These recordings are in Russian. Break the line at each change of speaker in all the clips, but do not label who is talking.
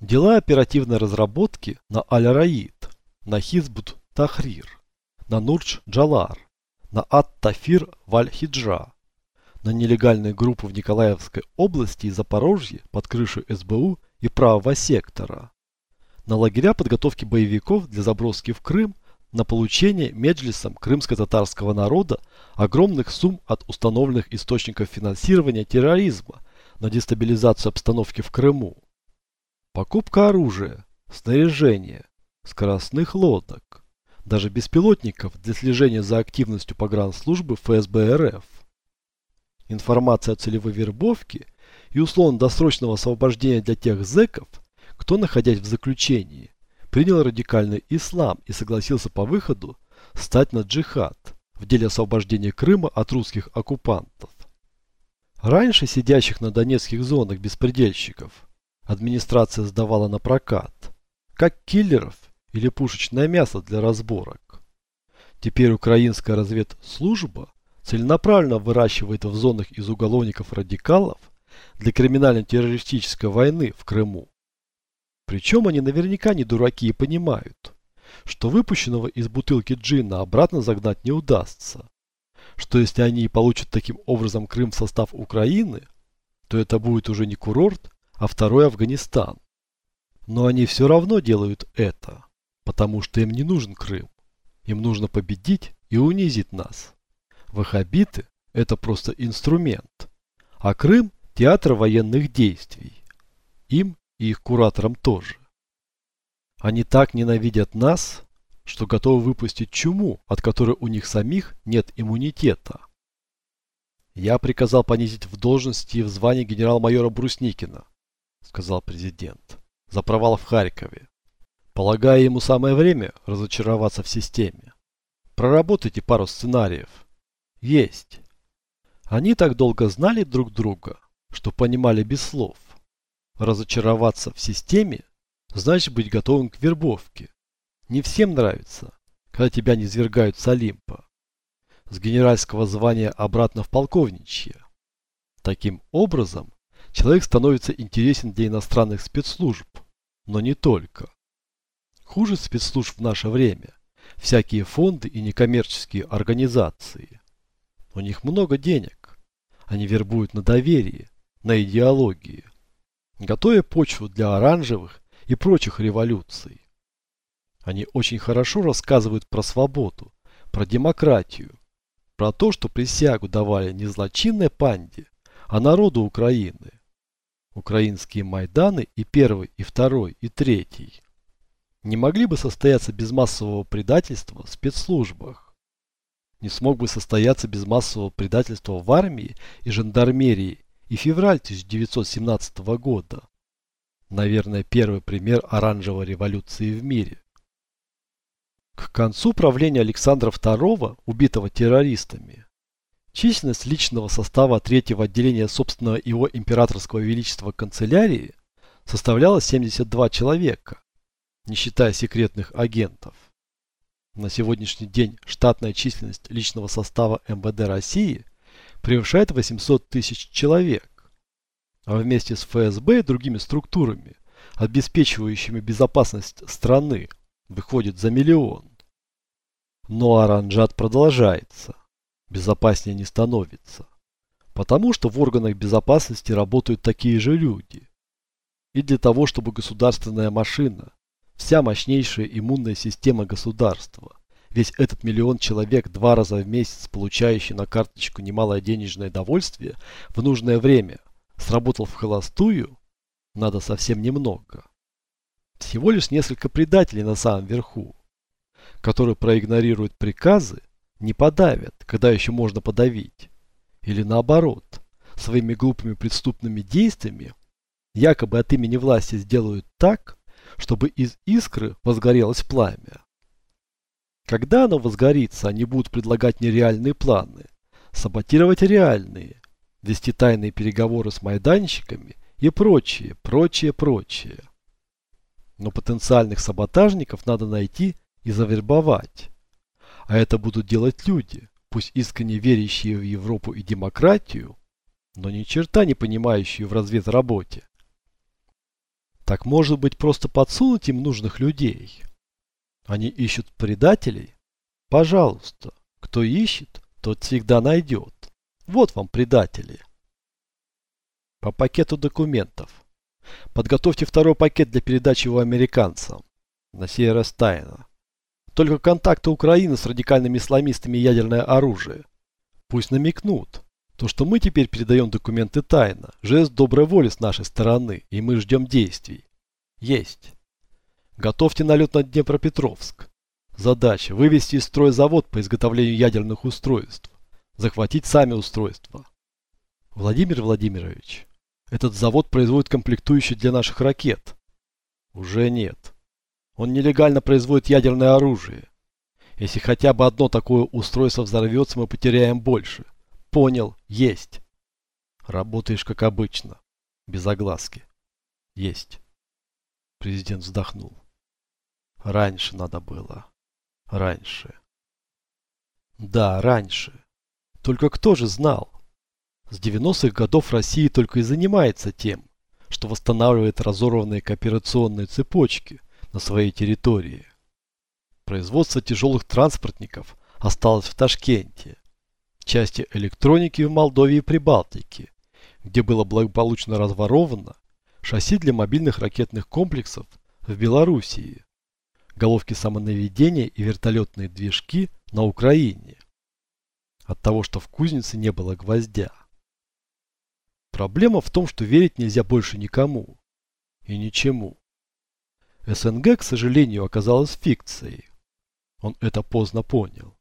Дела оперативной разработки на Аль-Раид, на Хизбут Тахрир, на Нурдж Джалар, на Ат-Тафир Валь-Хиджа, на нелегальные группы в Николаевской области и Запорожье под крышей СБУ и правого сектора, на лагеря подготовки боевиков для заброски в Крым на получение Меджлисом крымско-татарского народа огромных сумм от установленных источников финансирования терроризма на дестабилизацию обстановки в Крыму. Покупка оружия, снаряжения, скоростных лодок, даже беспилотников для слежения за активностью погранслужбы ФСБ РФ. Информация о целевой вербовке и условно-досрочного освобождения для тех зэков, кто, находясь в заключении, принял радикальный ислам и согласился по выходу стать на джихад в деле освобождения Крыма от русских оккупантов. Раньше сидящих на донецких зонах беспредельщиков администрация сдавала на прокат, как киллеров или пушечное мясо для разборок. Теперь украинская разведслужба целенаправленно выращивает в зонах из уголовников радикалов для криминально-террористической войны в Крыму. Причем они наверняка не дураки и понимают, что выпущенного из бутылки джина обратно загнать не удастся. Что если они и получат таким образом Крым в состав Украины, то это будет уже не курорт, а второй Афганистан. Но они все равно делают это, потому что им не нужен Крым. Им нужно победить и унизить нас. Ваххабиты – это просто инструмент, а Крым – театр военных действий. Им и их кураторам тоже. Они так ненавидят нас, что готовы выпустить чуму, от которой у них самих нет иммунитета. Я приказал понизить в должности и в звании генерал-майора Брусникина, сказал президент, за провал в Харькове. Полагаю, ему самое время разочароваться в системе. Проработайте пару сценариев. Есть. Они так долго знали друг друга, что понимали без слов. Разочароваться в системе значит быть готовым к вербовке. Не всем нравится, когда тебя не свергают с Олимпа. С генеральского звания обратно в полковничье. Таким образом, человек становится интересен для иностранных спецслужб, но не только. Хуже спецслужб в наше время всякие фонды и некоммерческие организации. У них много денег. Они вербуют на доверие, на идеологии готовя почву для оранжевых и прочих революций. Они очень хорошо рассказывают про свободу, про демократию, про то, что присягу давали не злочинной панде, а народу Украины. Украинские Майданы и первый, и второй, и третий не могли бы состояться без массового предательства в спецслужбах. Не смог бы состояться без массового предательства в армии и жандармерии и февраль 1917 года. Наверное, первый пример оранжевой революции в мире. К концу правления Александра II, убитого террористами, численность личного состава третьего отделения собственного его императорского величества канцелярии составляла 72 человека, не считая секретных агентов. На сегодняшний день штатная численность личного состава МВД России – превышает 800 тысяч человек. А вместе с ФСБ и другими структурами, обеспечивающими безопасность страны, выходит за миллион. Но оранжат продолжается. Безопаснее не становится. Потому что в органах безопасности работают такие же люди. И для того, чтобы государственная машина, вся мощнейшая иммунная система государства, Весь этот миллион человек, два раза в месяц получающий на карточку немалое денежное довольствие в нужное время, сработал в холостую, надо совсем немного. Всего лишь несколько предателей на самом верху, которые проигнорируют приказы, не подавят, когда еще можно подавить. Или наоборот, своими глупыми преступными действиями якобы от имени власти сделают так, чтобы из искры возгорелось пламя. Когда оно возгорится, они будут предлагать нереальные планы, саботировать реальные, вести тайные переговоры с майданщиками и прочее, прочее, прочее. Но потенциальных саботажников надо найти и завербовать. А это будут делать люди, пусть искренне верящие в Европу и демократию, но ни черта не понимающие в разведработе. Так может быть просто подсунуть им нужных людей? Они ищут предателей? Пожалуйста, кто ищет, тот всегда найдет. Вот вам предатели. По пакету документов. Подготовьте второй пакет для передачи его американцам. На сей раз тайно. Только контакты Украины с радикальными исламистами и ядерное оружие. Пусть намекнут. То, что мы теперь передаем документы тайно, жест доброй воли с нашей стороны, и мы ждем действий. Есть. Готовьте налет на Днепропетровск. Задача – вывести из строя завод по изготовлению ядерных устройств. Захватить сами устройства. Владимир Владимирович, этот завод производит комплектующие для наших ракет. Уже нет. Он нелегально производит ядерное оружие. Если хотя бы одно такое устройство взорвется, мы потеряем больше. Понял. Есть. Работаешь как обычно. Без огласки. Есть. Президент вздохнул. Раньше надо было. Раньше. Да, раньше. Только кто же знал? С 90-х годов Россия только и занимается тем, что восстанавливает разорванные кооперационные цепочки на своей территории. Производство тяжелых транспортников осталось в Ташкенте, части электроники в Молдове и Прибалтике, где было благополучно разворовано шасси для мобильных ракетных комплексов в Белоруссии, головки самонаведения и вертолетные движки на Украине. От того, что в кузнице не было гвоздя. Проблема в том, что верить нельзя больше никому и ничему. СНГ, к сожалению, оказалась фикцией. Он это поздно понял.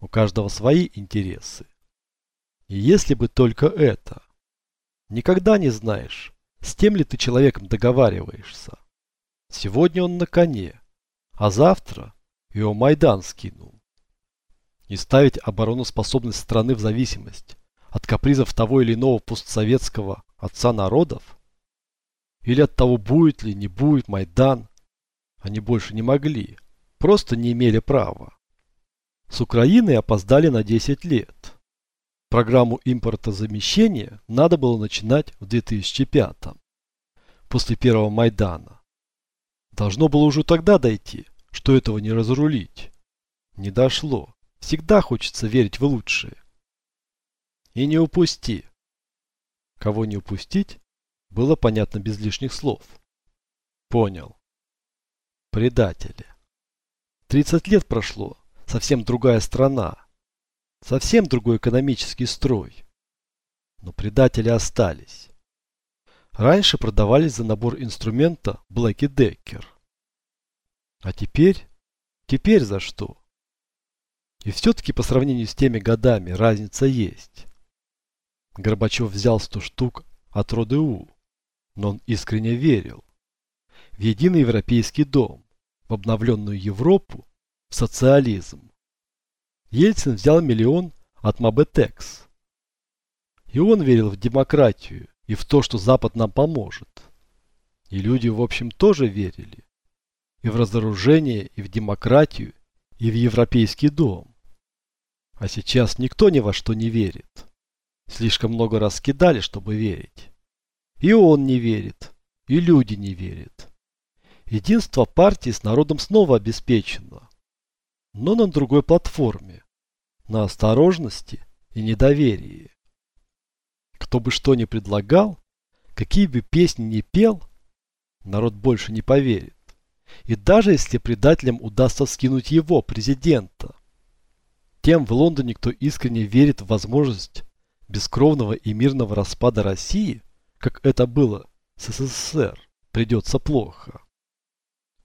У каждого свои интересы. И если бы только это. Никогда не знаешь, с тем ли ты человеком договариваешься. Сегодня он на коне, а завтра его Майдан скинул. И ставить обороноспособность страны в зависимость от капризов того или иного постсоветского отца народов? Или от того, будет ли, не будет Майдан? Они больше не могли, просто не имели права. С Украиной опоздали на 10 лет. Программу импортозамещения надо было начинать в 2005 после первого Майдана. Должно было уже тогда дойти, что этого не разрулить. Не дошло. Всегда хочется верить в лучшее. И не упусти. Кого не упустить, было понятно без лишних слов. Понял. Предатели. 30 лет прошло, совсем другая страна. Совсем другой экономический строй. Но предатели остались. Раньше продавались за набор инструмента Black Decker. А теперь? Теперь за что? И все-таки по сравнению с теми годами разница есть. Горбачев взял 100 штук от РОДУ, но он искренне верил в единый европейский дом, в обновленную Европу, в социализм. Ельцин взял миллион от Мабетекс. И он верил в демократию и в то, что Запад нам поможет. И люди, в общем, тоже верили. И в разоружение, и в демократию, и в европейский дом. А сейчас никто ни во что не верит. Слишком много раз кидали, чтобы верить. И он не верит, и люди не верят. Единство партии с народом снова обеспечено. Но на другой платформе. На осторожности и недоверии. Кто бы что ни предлагал, какие бы песни ни пел, народ больше не поверит. И даже если предателям удастся скинуть его, президента, тем в Лондоне, кто искренне верит в возможность бескровного и мирного распада России, как это было с СССР, придется плохо.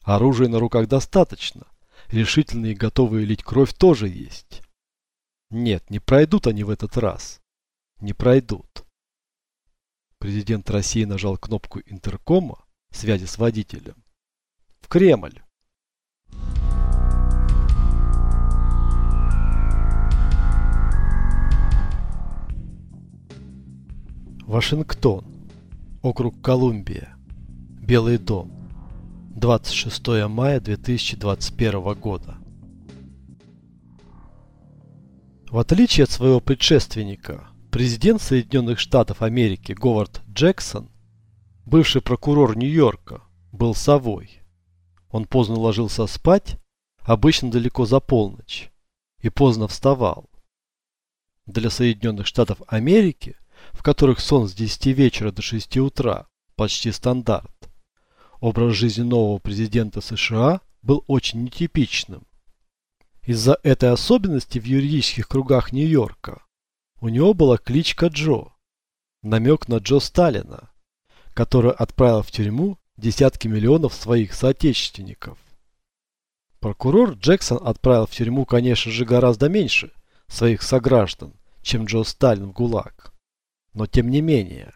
Оружия на руках достаточно, решительные и готовые лить кровь тоже есть. Нет, не пройдут они в этот раз. Не пройдут. Президент России нажал кнопку интеркома связи с водителем. В Кремль. Вашингтон. Округ Колумбия. Белый дом. 26 мая 2021 года. В отличие от своего предшественника, президент Соединенных Штатов Америки Говард Джексон, бывший прокурор Нью-Йорка, был совой. Он поздно ложился спать, обычно далеко за полночь, и поздно вставал. Для Соединенных Штатов Америки, в которых сон с 10 вечера до 6 утра почти стандарт, образ жизни нового президента США был очень нетипичным. Из-за этой особенности в юридических кругах Нью-Йорка у него была кличка Джо, намек на Джо Сталина, который отправил в тюрьму десятки миллионов своих соотечественников. Прокурор Джексон отправил в тюрьму, конечно же, гораздо меньше своих сограждан, чем Джо Сталин в ГУЛАГ. Но тем не менее.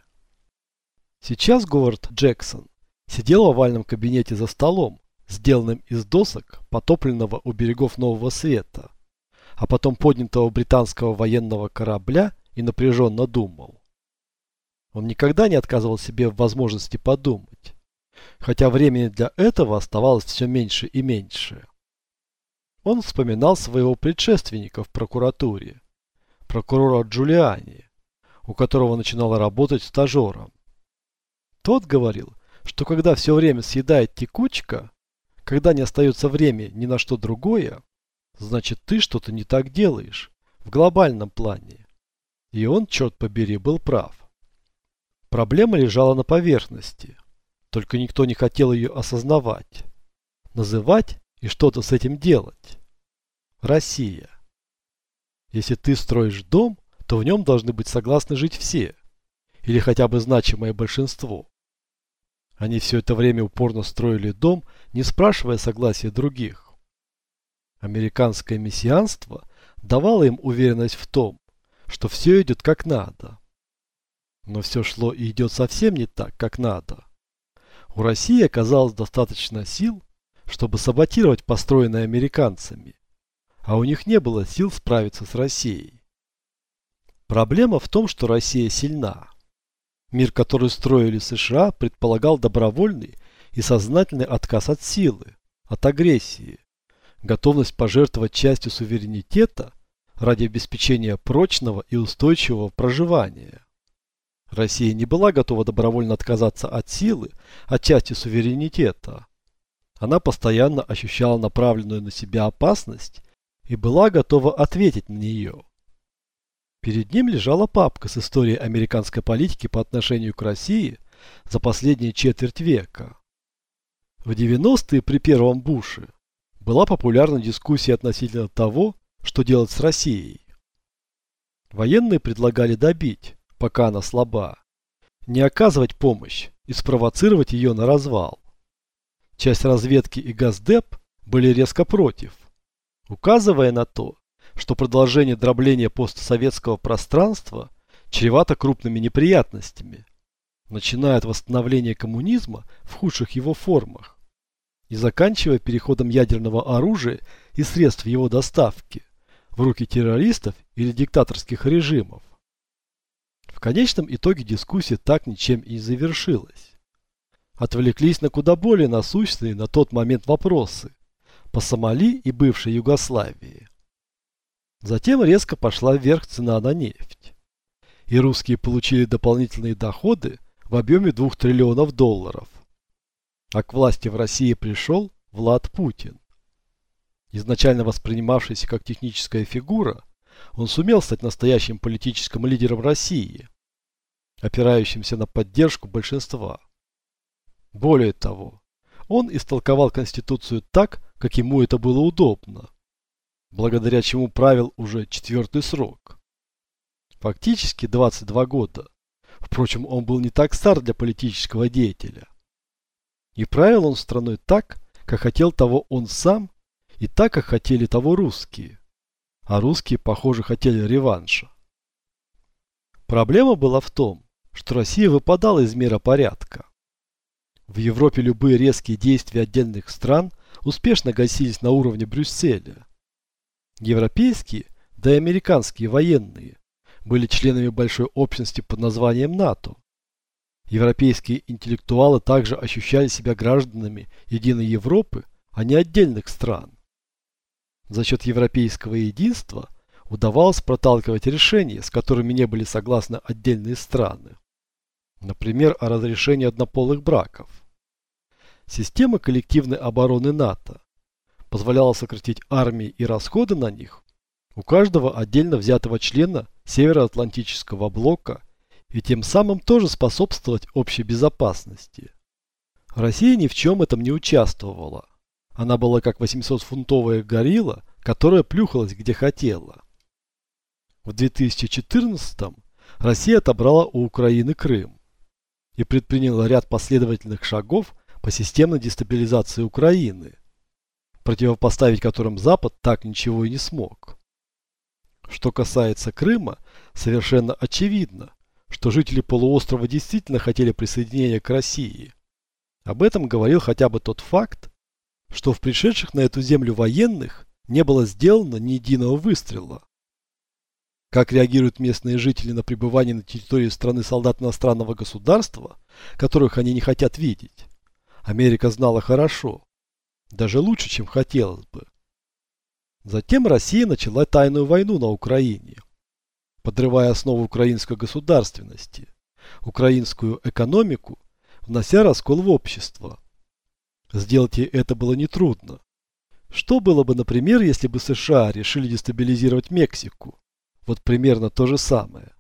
Сейчас Говард Джексон сидел в овальном кабинете за столом, сделанным из досок, потопленного у берегов Нового Света, а потом поднятого британского военного корабля и напряженно думал. Он никогда не отказывал себе в возможности подумать, хотя времени для этого оставалось все меньше и меньше. Он вспоминал своего предшественника в прокуратуре, прокурора Джулиани, у которого начинал работать стажером. Тот говорил, что когда все время съедает текучка, когда не остается времени ни на что другое, значит ты что-то не так делаешь в глобальном плане. И он, черт побери, был прав. Проблема лежала на поверхности, только никто не хотел ее осознавать, называть и что-то с этим делать. Россия. Если ты строишь дом, то в нем должны быть согласны жить все, или хотя бы значимое большинство. Они все это время упорно строили дом, не спрашивая согласия других. Американское мессианство давало им уверенность в том, что все идет как надо. Но все шло и идет совсем не так, как надо. У России оказалось достаточно сил, чтобы саботировать построенное американцами, а у них не было сил справиться с Россией. Проблема в том, что Россия сильна. Мир, который строили США, предполагал добровольный и сознательный отказ от силы, от агрессии, готовность пожертвовать частью суверенитета ради обеспечения прочного и устойчивого проживания. Россия не была готова добровольно отказаться от силы, от части суверенитета. Она постоянно ощущала направленную на себя опасность и была готова ответить на нее. Перед ним лежала папка с историей американской политики по отношению к России за последние четверть века. В 90-е при первом Буше была популярна дискуссия относительно того, что делать с Россией. Военные предлагали добить, пока она слаба, не оказывать помощь и спровоцировать ее на развал. Часть разведки и Газдеп были резко против, указывая на то, что продолжение дробления постсоветского пространства чревато крупными неприятностями, начиная от восстановления коммунизма в худших его формах и заканчивая переходом ядерного оружия и средств его доставки в руки террористов или диктаторских режимов конечном итоге дискуссия так ничем и не завершилась. Отвлеклись на куда более насущные на тот момент вопросы по Сомали и бывшей Югославии. Затем резко пошла вверх цена на нефть. И русские получили дополнительные доходы в объеме 2 триллионов долларов. А к власти в России пришел Влад Путин. Изначально воспринимавшийся как техническая фигура, он сумел стать настоящим политическим лидером России опирающимся на поддержку большинства. Более того, он истолковал Конституцию так, как ему это было удобно, благодаря чему правил уже четвертый срок. Фактически 22 года. Впрочем, он был не так стар для политического деятеля. И правил он страной так, как хотел того он сам, и так, как хотели того русские. А русские, похоже, хотели реванша. Проблема была в том, что Россия выпадала из мира порядка. В Европе любые резкие действия отдельных стран успешно гасились на уровне Брюсселя. Европейские, да и американские военные были членами большой общности под названием НАТО. Европейские интеллектуалы также ощущали себя гражданами единой Европы, а не отдельных стран. За счет европейского единства удавалось проталкивать решения, с которыми не были согласны отдельные страны. Например, о разрешении однополых браков. Система коллективной обороны НАТО позволяла сократить армии и расходы на них у каждого отдельно взятого члена Североатлантического блока и тем самым тоже способствовать общей безопасности. Россия ни в чем этом не участвовала. Она была как 800-фунтовая горилла, которая плюхалась где хотела. В 2014 Россия отобрала у Украины Крым и предприняла ряд последовательных шагов по системной дестабилизации Украины, противопоставить которым Запад так ничего и не смог. Что касается Крыма, совершенно очевидно, что жители полуострова действительно хотели присоединения к России. Об этом говорил хотя бы тот факт, что в пришедших на эту землю военных не было сделано ни единого выстрела. Как реагируют местные жители на пребывание на территории страны солдат иностранного государства, которых они не хотят видеть, Америка знала хорошо, даже лучше, чем хотелось бы. Затем Россия начала тайную войну на Украине, подрывая основу украинской государственности, украинскую экономику, внося раскол в общество. Сделать ей это было нетрудно. Что было бы, например, если бы США решили дестабилизировать Мексику? Вот примерно то же самое.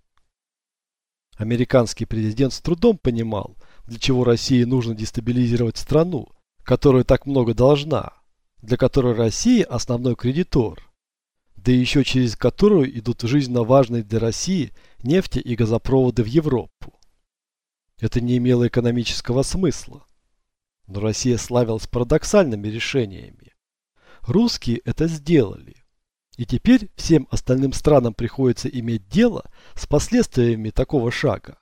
Американский президент с трудом понимал, для чего России нужно дестабилизировать страну, которая так много должна, для которой Россия основной кредитор, да еще через которую идут жизненно важные для России нефти и газопроводы в Европу. Это не имело экономического смысла. Но Россия славилась парадоксальными решениями. Русские это сделали. И теперь всем остальным странам приходится иметь дело с последствиями такого шага.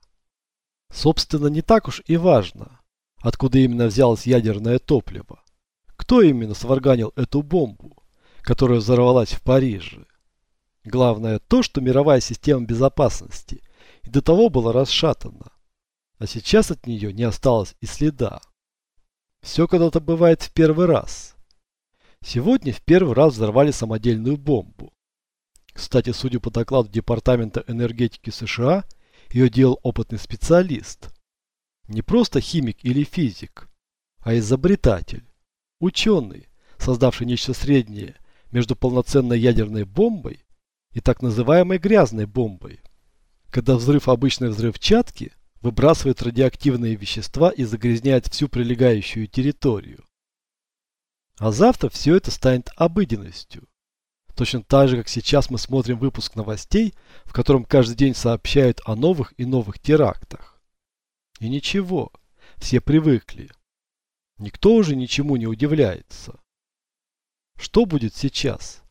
Собственно, не так уж и важно, откуда именно взялось ядерное топливо. Кто именно сварганил эту бомбу, которая взорвалась в Париже? Главное то, что мировая система безопасности и до того была расшатана, а сейчас от нее не осталось и следа. Все когда-то бывает в первый раз. Сегодня в первый раз взорвали самодельную бомбу. Кстати, судя по докладу Департамента энергетики США, ее делал опытный специалист. Не просто химик или физик, а изобретатель, ученый, создавший нечто среднее между полноценной ядерной бомбой и так называемой грязной бомбой. Когда взрыв обычной взрывчатки выбрасывает радиоактивные вещества и загрязняет всю прилегающую территорию. А завтра все это станет обыденностью. Точно так же, как сейчас мы смотрим выпуск новостей, в котором каждый день сообщают о новых и новых терактах. И ничего, все привыкли. Никто уже ничему не удивляется. Что будет сейчас?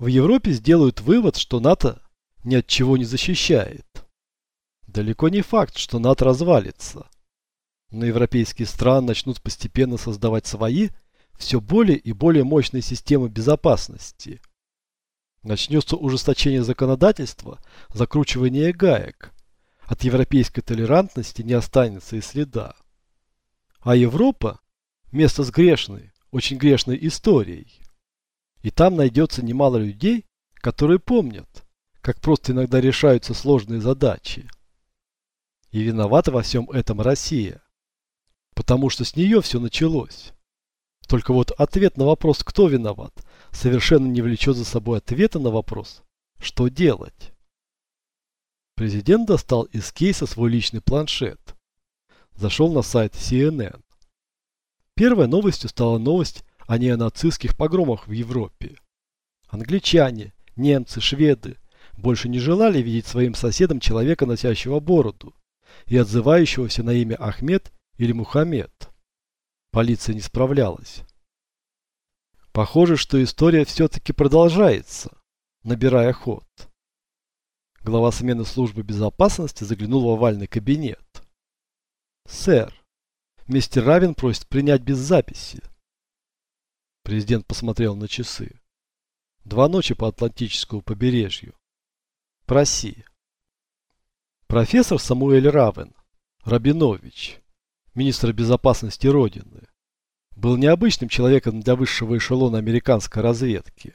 В Европе сделают вывод, что НАТО ни от чего не защищает. Далеко не факт, что НАТО развалится. Но европейские страны начнут постепенно создавать свои, все более и более мощные системы безопасности. Начнется ужесточение законодательства, закручивание гаек. От европейской толерантности не останется и следа. А Европа – место с грешной, очень грешной историей. И там найдется немало людей, которые помнят, как просто иногда решаются сложные задачи. И виновата во всем этом Россия. Потому что с нее все началось. Только вот ответ на вопрос, кто виноват, совершенно не влечет за собой ответа на вопрос, что делать. Президент достал из кейса свой личный планшет. Зашел на сайт CNN. Первой новостью стала новость о неонацистских погромах в Европе. Англичане, немцы, шведы больше не желали видеть своим соседом человека, носящего бороду, и отзывающегося на имя Ахмед или Мухаммед. Полиция не справлялась. Похоже, что история все-таки продолжается, набирая ход. Глава смены службы безопасности заглянул в овальный кабинет. «Сэр, мистер Равен просит принять без записи». Президент посмотрел на часы. Два ночи по Атлантическому побережью. «Проси». Профессор Самуэль Равен, Рабинович, министр безопасности Родины, был необычным человеком для высшего эшелона американской разведки.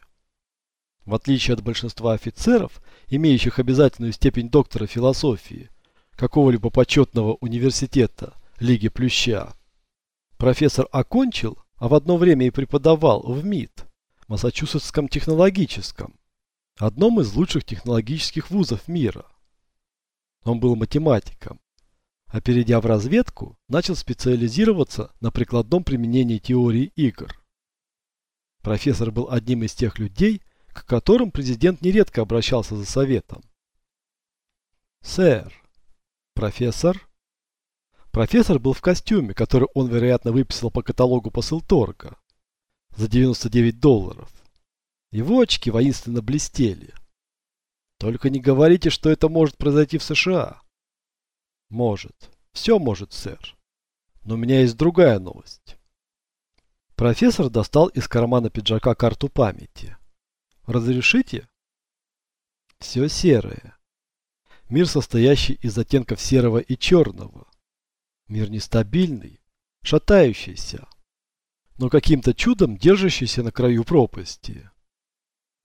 В отличие от большинства офицеров, имеющих обязательную степень доктора философии, какого-либо почетного университета Лиги Плюща, Профессор окончил, а в одно время и преподавал в МИД, Массачусетском технологическом, одном из лучших технологических вузов мира. Он был математиком, а перейдя в разведку, начал специализироваться на прикладном применении теории игр. Профессор был одним из тех людей, к которым президент нередко обращался за советом. «Сэр, профессор?» Профессор был в костюме, который он, вероятно, выписал по каталогу посылторга за 99 долларов. Его очки воинственно блестели. Только не говорите, что это может произойти в США. Может. Все может, сэр. Но у меня есть другая новость. Профессор достал из кармана пиджака карту памяти. Разрешите? Все серое. Мир, состоящий из оттенков серого и черного. Мир нестабильный, шатающийся, но каким-то чудом держащийся на краю пропасти.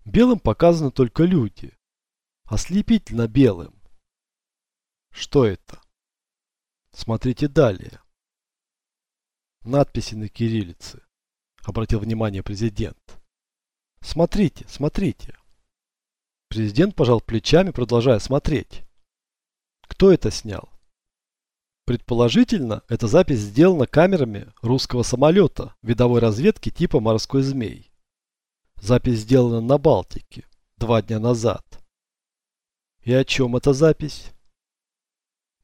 Белым показаны только люди. Ослепительно белым. Что это? Смотрите далее. Надписи на кириллице. Обратил внимание президент. Смотрите, смотрите. Президент пожал плечами, продолжая смотреть. Кто это снял? Предположительно, эта запись сделана камерами русского самолета видовой разведки типа «Морской змей». Запись сделана на Балтике два дня назад. И о чем эта запись?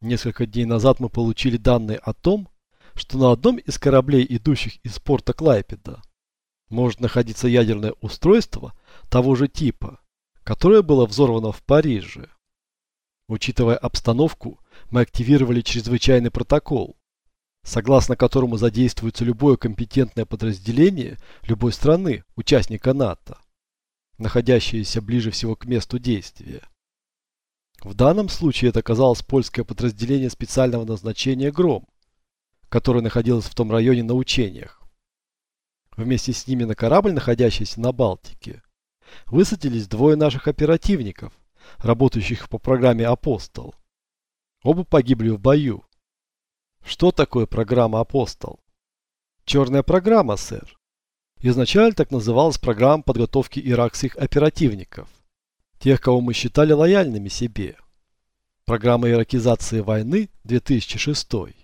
Несколько дней назад мы получили данные о том, что на одном из кораблей, идущих из порта Клайпеда, может находиться ядерное устройство того же типа, которое было взорвано в Париже. Учитывая обстановку, мы активировали чрезвычайный протокол, согласно которому задействуется любое компетентное подразделение любой страны, участника НАТО, находящееся ближе всего к месту действия. В данном случае это оказалось польское подразделение специального назначения «Гром», которое находилось в том районе на учениях. Вместе с ними на корабль, находящийся на Балтике, высадились двое наших оперативников, работающих по программе «Апостол». Оба погибли в бою. Что такое программа «Апостол»? Черная программа, сэр. Изначально так называлась программа подготовки иракских оперативников. Тех, кого мы считали лояльными себе. Программа иракизации войны 2006